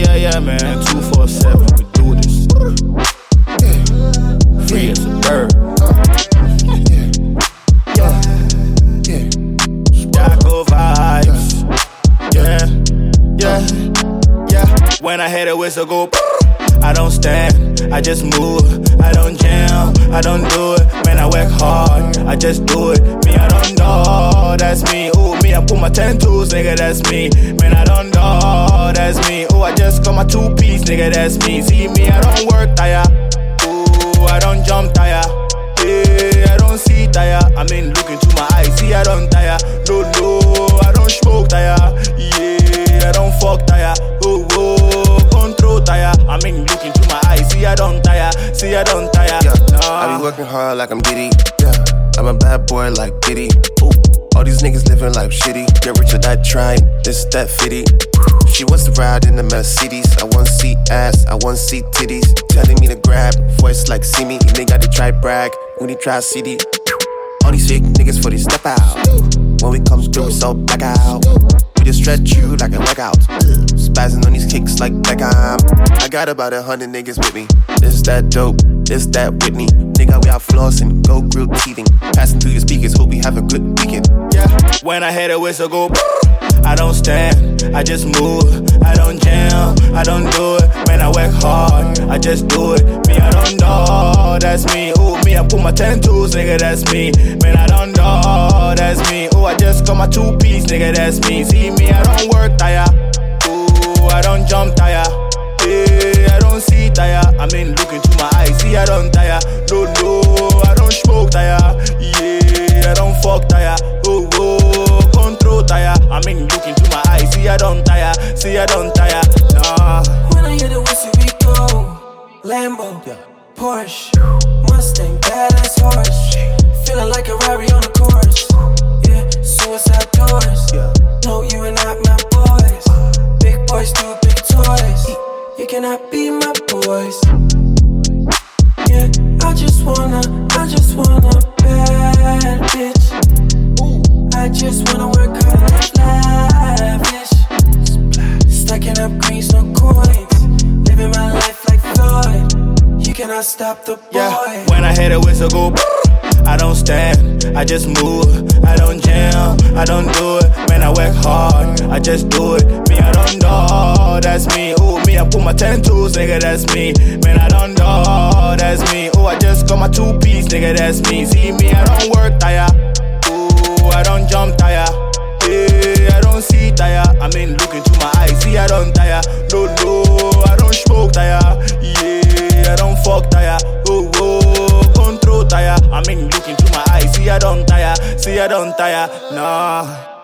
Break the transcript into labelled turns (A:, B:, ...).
A: yeah, yeah, man. 247, we do this. Free as a bird. Jocko vibes. Yeah, yeah, yeah. When I hear the whistle go, I don't stand, I just move. I don't jam, I don't do it. Man, I work hard, I just do it. Me, I don't know, that's me. Ooh, me, I put my ten toes, nigga, that's me. Man, I don't know, that's me. Ooh, I just got my two piece, nigga, that's me. See me, I don't work tire. Ooh, I don't jump tire. Yeah, I don't see tire. I mean, look into my eyes, see I don't tire. No, no, I don't smoke tire. Yeah, I don't fuck tire. Oh, oh, control tire. I mean, look into my eyes, see I don't tire. See I don't tire.
B: Yeah,
A: Nah.
B: I be working hard like I'm Diddy. Yeah, I'm a bad boy like Diddy. Ooh, all these niggas living life shitty. Get rich or die trying. This that fitty. She wants to ride in the Mercedes. I want to see ass, I want to see titties. Telling me to grab, voice like see me. They got to try brag when he try CD. All these niggas for they step out. When we come through, all back out. We just stretch you like a workout. Spazzing on these kicks like Beckham. I got about a hundred niggas with me. This is that dope, this that Whitney. Nigga, we out flossing, go grill teething. Passing through your speakers, hope we have a good weekend.
A: Yeah, when I hear the whistle go, I don't stand, I just move. I don't jam, I don't do it. Man, I work hard, I just do it. Me, I don't know, that's me. Ooh, me, I put my ten toes, nigga, that's me. Man, I don't know, that's me. Ooh, I just got my two piece, nigga, that's me. See me, I don't work tire. Ooh, I don't jump tire. Yeah, I don't see tire. I mean, look into my eyes, see I don't tire. No, no, I don't smoke tire. Yeah, I don't fuck tire. Tire. I mean, look into my eyes, see I don't tire. See I don't tire. Nah.
C: When I hear the whistle, we go. Lambo, Porsche, Mustang, badass horse. Feeling like a Rari on the course. Yeah, suicide doors. Yeah. No, you are not my boys. Big boys do big toys. You cannot be my boys. Coins. Living my life like Floyd. You cannot stop the boy.
A: Yeah, when I hear the whistle go, I don't stand, I just move. I don't jam, I don't do it. Man, I work hard, I just do it. Me, I don't know, that's me. Ooh, me, I put my ten toes, nigga, that's me. Man, I don't know, that's me. Ooh, I just got my two piece, nigga, that's me. See me, I don't work tire. Ooh, I don't jump tire. Yeah, I don't see tire. I mean, look don't tire. No, no, I don't smoke tire. Yeah, I don't fuck tire. Oh, oh, control tire. I mean, look into my eyes, see I don't tire. See I don't tire. Nah.